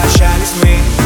прощались мы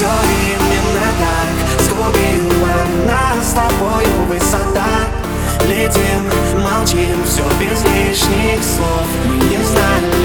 все именно так. Сгубила нас с тобою высота. Летим, молчим, все без лишних слов. Мы не знаем